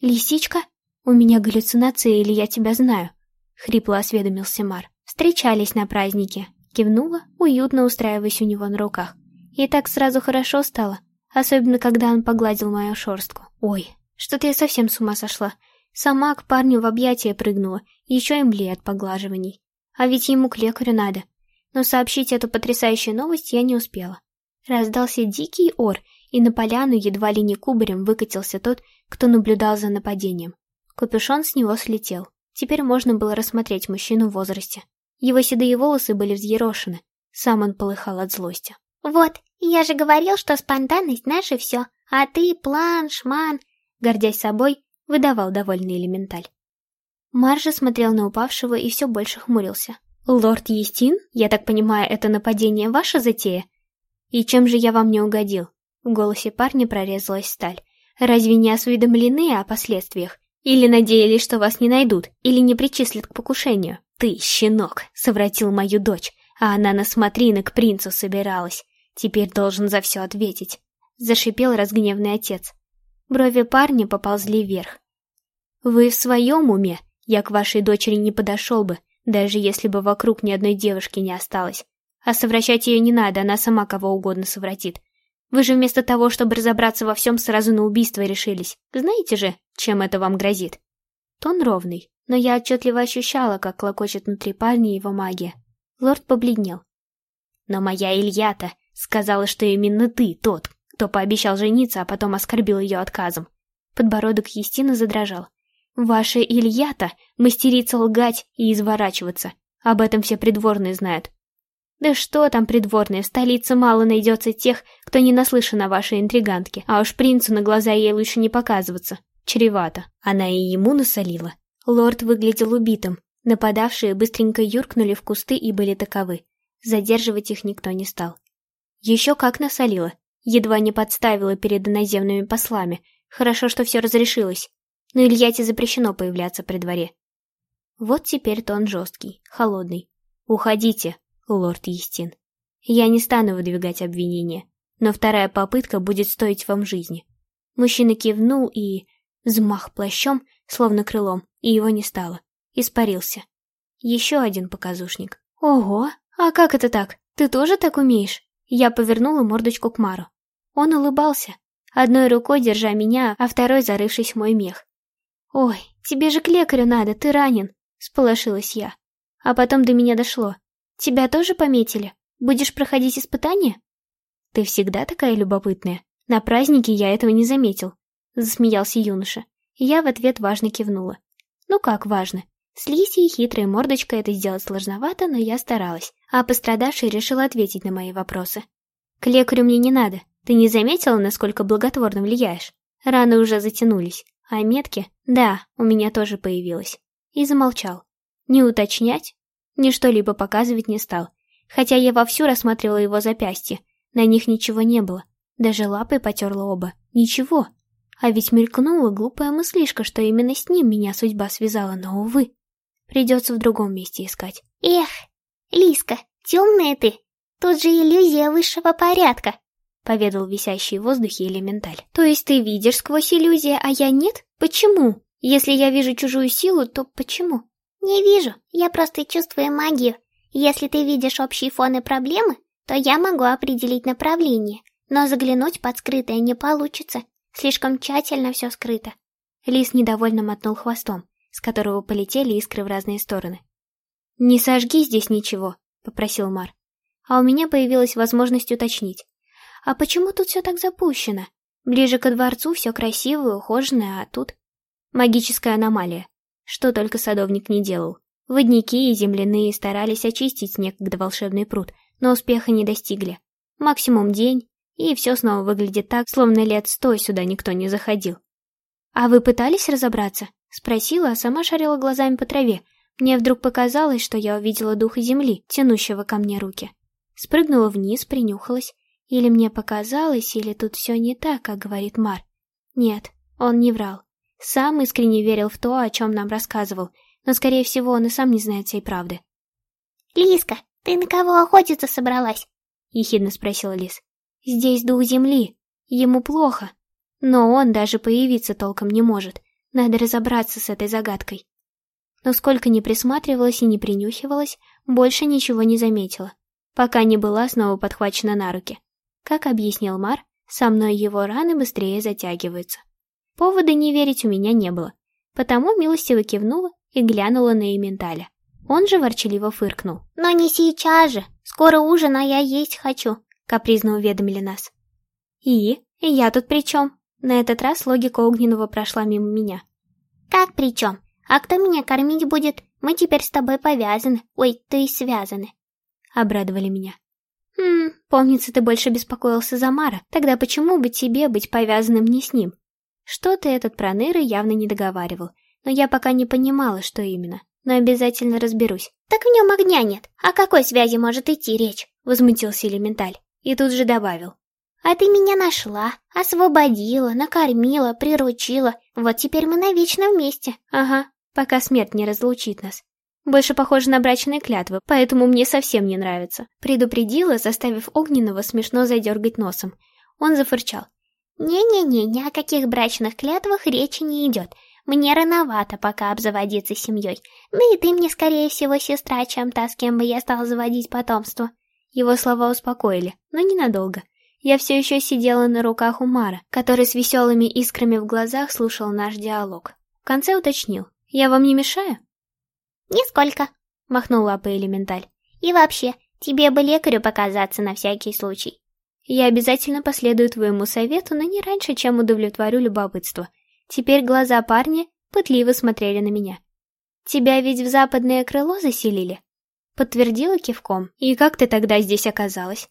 «Лисичка? У меня галлюцинации или я тебя знаю?» — хрипло осведомился Мар. «Встречались на празднике». Кивнула, уютно устраиваясь у него на руках. И так сразу хорошо стало, особенно когда он погладил мою шорстку. Ой, что-то я совсем с ума сошла. Сама к парню в объятия прыгнула, еще и мле от поглаживаний. А ведь ему к лекарю надо. Но сообщить эту потрясающую новость я не успела. Раздался дикий ор, и на поляну едва ли не кубарем выкатился тот, кто наблюдал за нападением. Капюшон с него слетел. Теперь можно было рассмотреть мужчину в возрасте. Его седые волосы были взъерошены. Сам он полыхал от злости. «Вот, я же говорил, что спонтанность — наше все, а ты — план, шман!» Гордясь собой, выдавал довольный элементаль. Маржа смотрел на упавшего и все больше хмурился. «Лорд Естин, я так понимаю, это нападение ваша затея? И чем же я вам не угодил?» В голосе парня прорезалась сталь. «Разве не осведомлены о последствиях? Или надеялись, что вас не найдут, или не причислят к покушению? Ты, щенок, совратил мою дочь, а она на смотрины к принцу собиралась. Теперь должен за все ответить. Зашипел разгневанный отец. Брови парня поползли вверх. Вы в своем уме? Я к вашей дочери не подошел бы, даже если бы вокруг ни одной девушки не осталось. А совращать ее не надо, она сама кого угодно совратит. Вы же вместо того, чтобы разобраться во всем, сразу на убийство решились. Знаете же, чем это вам грозит? Тон ровный, но я отчетливо ощущала, как клокочет внутри парня его магия. Лорд побледнел. Но моя Ильята сказала, что именно ты тот, кто пообещал жениться, а потом оскорбил ее отказом. Подбородок Естины задрожал. Ваша Ильята мастерица лгать и изворачиваться. Об этом все придворные знают. Да что там придворные, в столице мало найдется тех, кто не наслышан о вашей интригантке, а уж принцу на глаза ей лучше не показываться. Чревато. Она и ему насолила. Лорд выглядел убитым. Нападавшие быстренько юркнули в кусты и были таковы. Задерживать их никто не стал. Еще как насолила. Едва не подставила перед иноземными послами. Хорошо, что все разрешилось. Но Ильяте запрещено появляться при дворе. Вот теперь тон жесткий, холодный. «Уходите, лорд Естин. Я не стану выдвигать обвинения, но вторая попытка будет стоить вам жизни». Мужчина кивнул и... Взмах плащом, словно крылом, и его не стало. Испарился. Еще один показушник. «Ого! А как это так? Ты тоже так умеешь?» Я повернула мордочку к Мару. Он улыбался, одной рукой держа меня, а второй зарывшись в мой мех. «Ой, тебе же к лекарю надо, ты ранен!» — сполошилась я. А потом до меня дошло. «Тебя тоже пометили? Будешь проходить испытания?» «Ты всегда такая любопытная. На празднике я этого не заметил», — засмеялся юноша. Я в ответ важно кивнула. «Ну как важно? С лисьей хитрой мордочкой это сделать сложновато, но я старалась, а пострадавший решил ответить на мои вопросы. «К лекарю мне не надо. Ты не заметила, насколько благотворно влияешь? Раны уже затянулись. А метки? Да, у меня тоже появилось. И замолчал. Не уточнять, ни что-либо показывать не стал. Хотя я вовсю рассматривала его запястья. На них ничего не было. Даже лапы потерла оба. Ничего. А ведь мелькнула глупая мыслишка, что именно с ним меня судьба связала, но, увы. Придется в другом месте искать. Эх, Лиска, темная ты. Тут же иллюзия высшего порядка. — поведал висящий в воздухе элементаль. «То есть ты видишь сквозь иллюзии, а я нет? Почему? Если я вижу чужую силу, то почему?» «Не вижу, я просто чувствую магию. Если ты видишь общие фоны проблемы, то я могу определить направление, но заглянуть под скрытое не получится. Слишком тщательно все скрыто». Лис недовольно мотнул хвостом, с которого полетели искры в разные стороны. «Не сожги здесь ничего», — попросил Мар. А у меня появилась возможность уточнить. А почему тут все так запущено? Ближе ко дворцу все красиво и ухоженное, а тут... Магическая аномалия. Что только садовник не делал. Водники и земляные старались очистить некогда волшебный пруд, но успеха не достигли. Максимум день, и все снова выглядит так, словно лет сто сюда никто не заходил. «А вы пытались разобраться?» — спросила, а сама шарила глазами по траве. Мне вдруг показалось, что я увидела духа земли, тянущего ко мне руки. Спрыгнула вниз, принюхалась. Или мне показалось, или тут все не так, как говорит Мар. Нет, он не врал. Сам искренне верил в то, о чем нам рассказывал, но, скорее всего, он и сам не знает всей правды. «Лиска, ты на кого охотиться собралась?» — ехидно спросила Лис. «Здесь дух земли. Ему плохо. Но он даже появиться толком не может. Надо разобраться с этой загадкой». Но сколько ни присматривалась и не принюхивалась, больше ничего не заметила, пока не была снова подхвачена на руки. Как объяснил Мар, со мной его раны быстрее затягиваются. Повода не верить у меня не было, потому милостиво кивнула и глянула на Эменталя. Он же ворчаливо фыркнул. «Но не сейчас же. Скоро ужин, а я есть хочу», — капризно уведомили нас. «И? И я тут при чем?» На этот раз логика Огненного прошла мимо меня. «Как при чем? А кто меня кормить будет? Мы теперь с тобой повязаны. Ой, есть связаны». Обрадовали меня. «Хм, помнится, ты больше беспокоился за Мара. Тогда почему бы тебе быть повязанным не с ним?» Что-то этот проныра явно не договаривал, но я пока не понимала, что именно. Но обязательно разберусь. «Так в нем огня нет. О какой связи может идти речь?» Возмутился элементаль. И тут же добавил. «А ты меня нашла, освободила, накормила, приручила. Вот теперь мы навечно вместе». «Ага, пока смерть не разлучит нас. Больше похоже на брачные клятвы, поэтому мне совсем не нравится. Предупредила, заставив Огненного смешно задергать носом. Он зафырчал. «Не-не-не, ни о каких брачных клятвах речи не идет. Мне рановато пока обзаводиться семьей. Да и ты мне, скорее всего, сестра, чем та, с кем бы я стал заводить потомство». Его слова успокоили, но ненадолго. Я все еще сидела на руках у Мара, который с веселыми искрами в глазах слушал наш диалог. В конце уточнил. «Я вам не мешаю?» «Нисколько», — махнул лапой элементаль. «И вообще, тебе бы лекарю показаться на всякий случай». «Я обязательно последую твоему совету, но не раньше, чем удовлетворю любопытство». Теперь глаза парня пытливо смотрели на меня. «Тебя ведь в западное крыло заселили?» Подтвердила кивком. «И как ты тогда здесь оказалась?»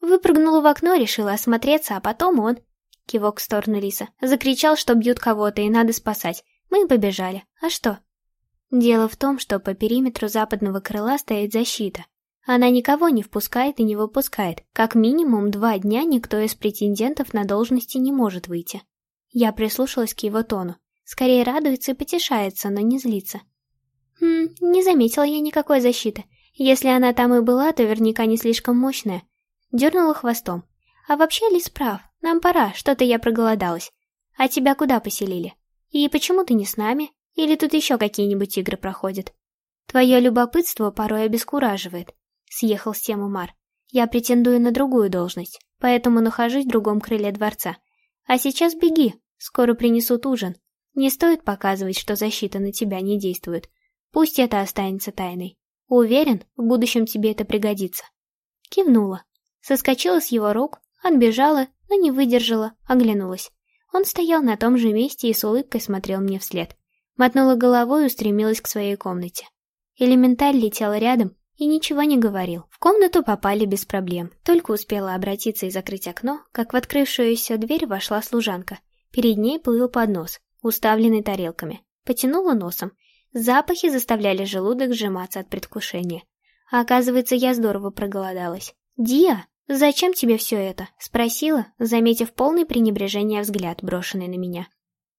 Выпрыгнула в окно, решила осмотреться, а потом он... Кивок в сторону Лиса. Закричал, что бьют кого-то и надо спасать. Мы побежали. А что? Дело в том, что по периметру западного крыла стоит защита. Она никого не впускает и не выпускает. Как минимум два дня никто из претендентов на должности не может выйти. Я прислушалась к его тону. Скорее радуется и потешается, но не злится. Хм, не заметила я никакой защиты. Если она там и была, то наверняка не слишком мощная. Дернула хвостом. А вообще Лис прав. Нам пора, что-то я проголодалась. А тебя куда поселили? И почему ты не с нами? Или тут еще какие-нибудь игры проходят? Твое любопытство порой обескураживает. Съехал с темы Мар. Я претендую на другую должность, поэтому нахожусь в другом крыле дворца. А сейчас беги, скоро принесут ужин. Не стоит показывать, что защита на тебя не действует. Пусть это останется тайной. Уверен, в будущем тебе это пригодится. Кивнула. Соскочила с его рук, отбежала, но не выдержала, оглянулась. Он стоял на том же месте и с улыбкой смотрел мне вслед. Мотнула головой и устремилась к своей комнате. Элементаль летел рядом и ничего не говорил. В комнату попали без проблем. Только успела обратиться и закрыть окно, как в открывшуюся дверь вошла служанка. Перед ней плыл поднос, уставленный тарелками. Потянула носом. Запахи заставляли желудок сжиматься от предвкушения. А оказывается, я здорово проголодалась. «Диа, зачем тебе все это?» — спросила, заметив полный пренебрежение взгляд, брошенный на меня.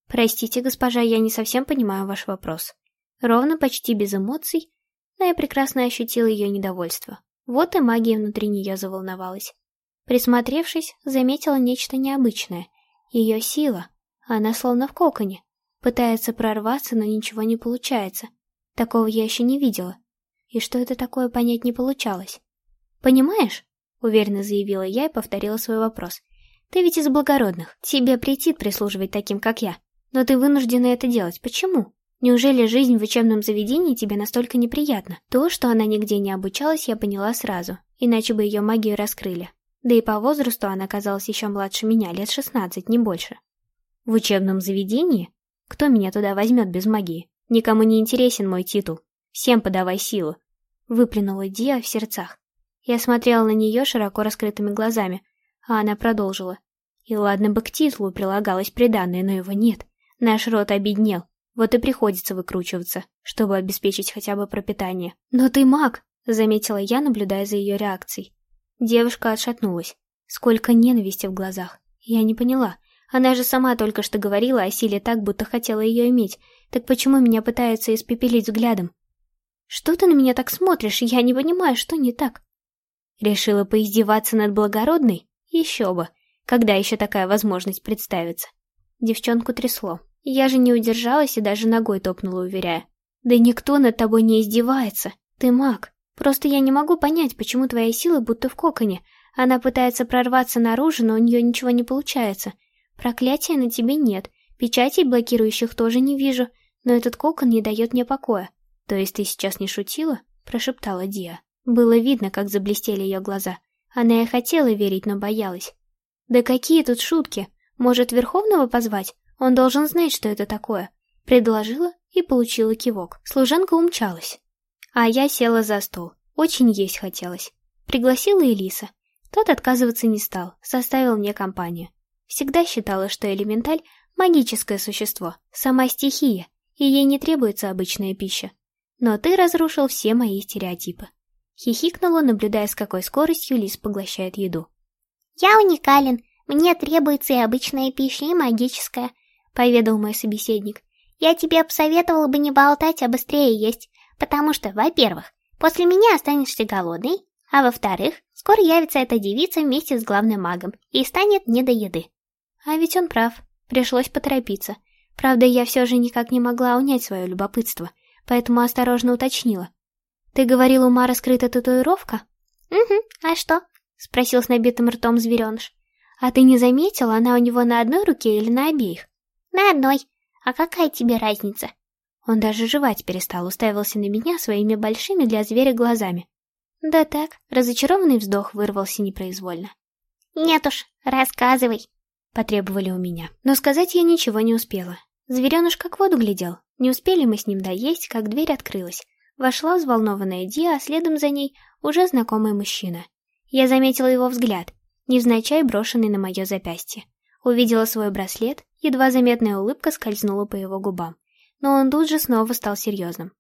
«Простите, госпожа, я не совсем понимаю ваш вопрос». Ровно, почти без эмоций, но я прекрасно ощутила ее недовольство. Вот и магия внутри нее заволновалась. Присмотревшись, заметила нечто необычное. Ее сила. Она словно в коконе. Пытается прорваться, но ничего не получается. Такого я еще не видела. И что это такое, понять не получалось. «Понимаешь?» — уверенно заявила я и повторила свой вопрос. «Ты ведь из благородных. Тебе претит прислуживать таким, как я. Но ты вынуждена это делать. Почему? Неужели жизнь в учебном заведении тебе настолько неприятна? То, что она нигде не обучалась, я поняла сразу. Иначе бы ее магию раскрыли. Да и по возрасту она казалась еще младше меня, лет шестнадцать, не больше. В учебном заведении? Кто меня туда возьмет без магии? Никому не интересен мой титул. Всем подавай силу. Выплюнула Диа в сердцах. Я смотрела на нее широко раскрытыми глазами, а она продолжила. И ладно бы к титулу прилагалось приданное, но его нет. Наш род обеднел, вот и приходится выкручиваться, чтобы обеспечить хотя бы пропитание. «Но ты маг!» — заметила я, наблюдая за ее реакцией. Девушка отшатнулась. Сколько ненависти в глазах. Я не поняла, Она же сама только что говорила о силе так, будто хотела ее иметь. Так почему меня пытаются испепелить взглядом? Что ты на меня так смотришь? Я не понимаю, что не так. Решила поиздеваться над благородной? Еще бы. Когда еще такая возможность представится? Девчонку трясло. Я же не удержалась и даже ногой топнула, уверяя. Да никто над тобой не издевается. Ты маг. Просто я не могу понять, почему твоя сила будто в коконе. Она пытается прорваться наружу, но у нее ничего не получается. Проклятия на тебе нет, печатей блокирующих тоже не вижу, но этот кокон не дает мне покоя. То есть ты сейчас не шутила? Прошептала Диа. Было видно, как заблестели ее глаза. Она и хотела верить, но боялась. Да какие тут шутки? Может, Верховного позвать? Он должен знать, что это такое. Предложила и получила кивок. Служанка умчалась. А я села за стол. Очень есть хотелось. Пригласила Элиса. Тот отказываться не стал, составил мне компанию. Всегда считала, что элементаль — магическое существо, сама стихия, и ей не требуется обычная пища. Но ты разрушил все мои стереотипы. Хихикнула, наблюдая, с какой скоростью лис поглощает еду. «Я уникален, мне требуется и обычная пища, и магическая», — поведал мой собеседник. «Я тебе посоветовала бы не болтать, а быстрее есть, потому что, во-первых, после меня останешься голодный, а во-вторых, скоро явится эта девица вместе с главным магом и станет не до еды. А ведь он прав. Пришлось поторопиться. Правда, я все же никак не могла унять свое любопытство, поэтому осторожно уточнила. «Ты говорил, у Мары скрыта татуировка?» «Угу, а что?» — спросил с набитым ртом звереныш. «А ты не заметила, она у него на одной руке или на обеих?» «На одной. А какая тебе разница?» Он даже жевать перестал, уставился на меня своими большими для зверя глазами. Да так, разочарованный вздох вырвался непроизвольно. «Нет уж, рассказывай», Потребовали у меня. Но сказать я ничего не успела. Звереныш как воду глядел. Не успели мы с ним доесть, как дверь открылась. Вошла взволнованная Ди, а следом за ней уже знакомый мужчина. Я заметила его взгляд, невзначай брошенный на мое запястье. Увидела свой браслет, едва заметная улыбка скользнула по его губам. Но он тут же снова стал серьезным.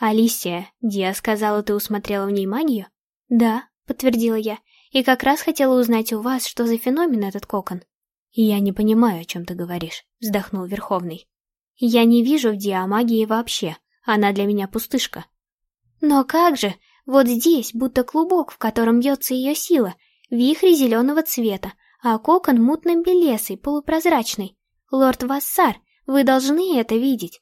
«Алисия, Диа сказала, ты усмотрела в ней магию?» «Да», — подтвердила я, «и как раз хотела узнать у вас, что за феномен этот кокон». «Я не понимаю, о чем ты говоришь», — вздохнул Верховный. «Я не вижу в диамагии вообще, она для меня пустышка». «Но как же, вот здесь будто клубок, в котором бьется ее сила, вихри зеленого цвета, а кокон мутно-белесый, полупрозрачный. Лорд Вассар, вы должны это видеть».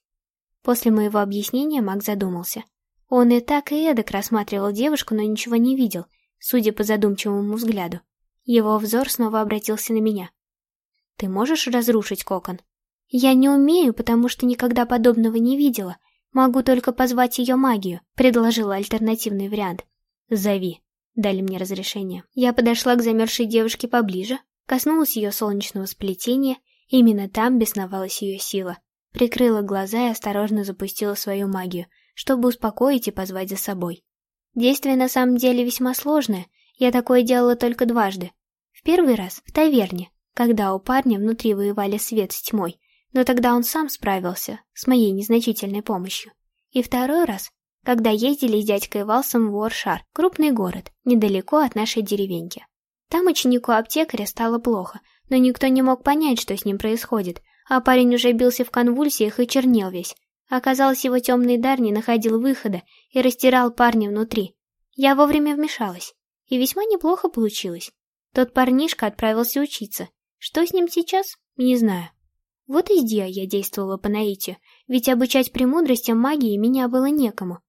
После моего объяснения маг задумался. Он и так и эдак рассматривал девушку, но ничего не видел, судя по задумчивому взгляду. Его взор снова обратился на меня. Ты можешь разрушить кокон? Я не умею, потому что никогда подобного не видела. Могу только позвать ее магию, предложила альтернативный вариант. Зови. Дали мне разрешение. Я подошла к замерзшей девушке поближе, коснулась ее солнечного сплетения, именно там бесновалась ее сила. Прикрыла глаза и осторожно запустила свою магию, чтобы успокоить и позвать за собой. Действие на самом деле весьма сложное, я такое делала только дважды. В первый раз в таверне, когда у парня внутри воевали свет с тьмой, но тогда он сам справился с моей незначительной помощью. И второй раз, когда ездили с дядькой Валсом в Уоршар, крупный город, недалеко от нашей деревеньки. Там ученику аптекаря стало плохо, но никто не мог понять, что с ним происходит, а парень уже бился в конвульсиях и чернел весь. Оказалось, его темный дар не находил выхода и растирал парня внутри. Я вовремя вмешалась, и весьма неплохо получилось. Тот парнишка отправился учиться, что с ним сейчас, не знаю. Вот и здесь я действовала по наитию, ведь обучать премудростям магии меня было некому.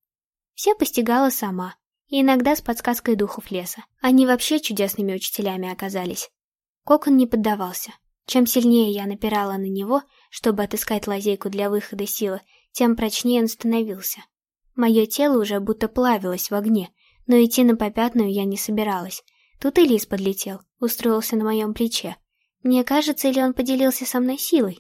Все постигала сама, и иногда с подсказкой духов леса. Они вообще чудесными учителями оказались. Кокон не поддавался. Чем сильнее я напирала на него, чтобы отыскать лазейку для выхода силы, тем прочнее он становился. Мое тело уже будто плавилось в огне, но идти на попятную я не собиралась. Тут и лис подлетел, устроился на моем плече, мне кажется, или он поделился со мной силой?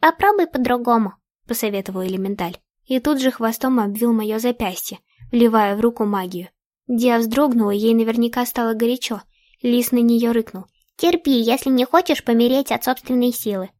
«Попробуй по-другому», — посоветовал элементаль. И тут же хвостом обвил мое запястье, вливая в руку магию. Диа вздрогнула, ей наверняка стало горячо. Лис на нее рыкнул. «Терпи, если не хочешь помереть от собственной силы».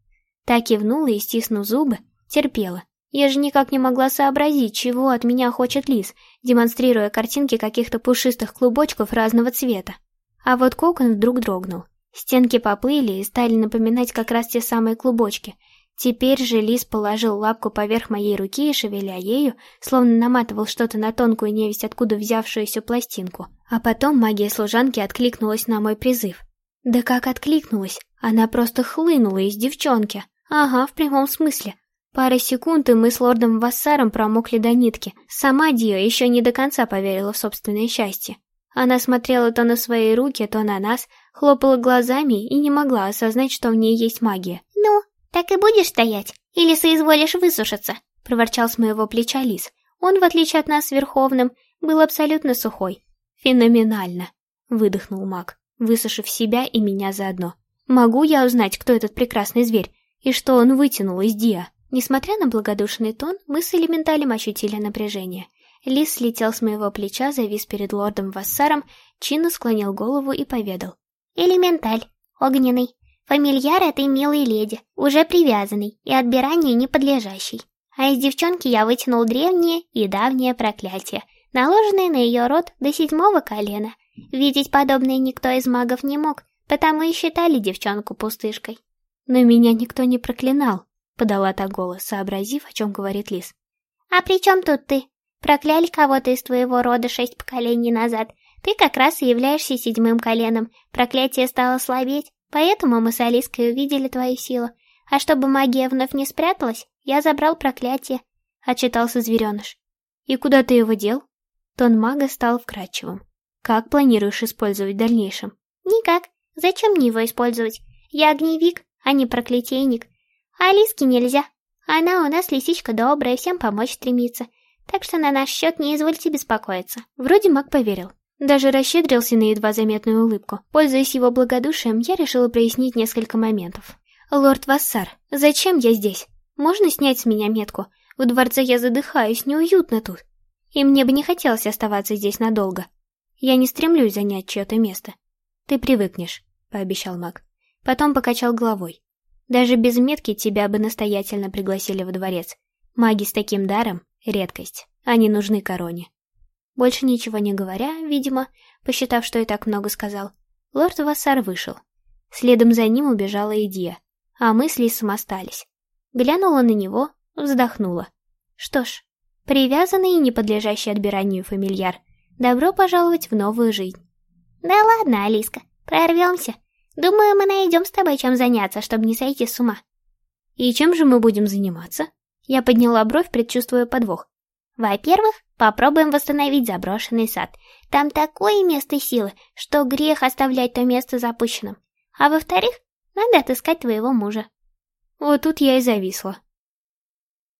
Так кивнула и, стиснув зубы, терпела. Я же никак не могла сообразить, чего от меня хочет лис, демонстрируя картинки каких-то пушистых клубочков разного цвета. А вот кокон вдруг дрогнул Стенки поплыли и стали напоминать как раз те самые клубочки. Теперь же Лис положил лапку поверх моей руки и, шевеля ею, словно наматывал что-то на тонкую невесть, откуда взявшуюся пластинку. А потом магия служанки откликнулась на мой призыв. Да как откликнулась? Она просто хлынула из девчонки. Ага, в прямом смысле. Пара секунд, и мы с лордом Вассаром промокли до нитки. Сама Дио еще не до конца поверила в собственное счастье. Она смотрела то на свои руки, то на нас, хлопала глазами и не могла осознать, что в ней есть магия. «Ну, так и будешь стоять? Или соизволишь высушиться?» — проворчал с моего плеча лис. Он, в отличие от нас с Верховным, был абсолютно сухой. «Феноменально!» — выдохнул маг, высушив себя и меня заодно. «Могу я узнать, кто этот прекрасный зверь, и что он вытянул из Диа?» Несмотря на благодушный тон, мы с элементалем ощутили напряжение. Лис слетел с моего плеча, завис перед лордом Вассаром, чинно склонил голову и поведал. «Элементаль, огненный, фамильяр этой милой леди, уже привязанный и отбиранию не подлежащий. А из девчонки я вытянул древнее и давнее проклятие, наложенное на ее род до седьмого колена. Видеть подобное никто из магов не мог, потому и считали девчонку пустышкой. Но меня никто не проклинал, — подала та голос, сообразив, о чем говорит Лис. «А при чем тут ты? Прокляли кого-то из твоего рода шесть поколений назад. Ты как раз и являешься седьмым коленом. Проклятие стало слабеть, поэтому мы с Алиской увидели твою силу. А чтобы магия вновь не спряталась, я забрал проклятие», — отчитался звереныш. «И куда ты его дел?» Тон мага стал вкрадчивым. «Как планируешь использовать в дальнейшем?» «Никак. Зачем мне его использовать? Я огневик, а не проклятейник. А Алиске нельзя. Она у нас лисичка добрая, всем помочь стремится. Так что на наш счет не извольте беспокоиться. Вроде маг поверил. Даже расщедрился на едва заметную улыбку. Пользуясь его благодушием, я решила прояснить несколько моментов. «Лорд Вассар, зачем я здесь? Можно снять с меня метку? В дворце я задыхаюсь, неуютно тут. И мне бы не хотелось оставаться здесь надолго. Я не стремлюсь занять чье-то место. Ты привыкнешь», — пообещал маг. Потом покачал головой. Даже без метки тебя бы настоятельно пригласили во дворец. Маги с таким даром — редкость. Они нужны короне. Больше ничего не говоря, видимо, посчитав, что и так много сказал, лорд Вассар вышел. Следом за ним убежала Идия, а мы с Лисом остались. Глянула на него, вздохнула. Что ж, привязанный и не подлежащий отбиранию фамильяр, добро пожаловать в новую жизнь. Да ладно, Алиска, прорвемся. Думаю, мы найдем с тобой чем заняться, чтобы не сойти с ума. И чем же мы будем заниматься? Я подняла бровь, предчувствуя подвох. Во-первых, попробуем восстановить заброшенный сад. Там такое место силы, что грех оставлять то место запущенным. А во-вторых, надо отыскать твоего мужа. Вот тут я и зависла.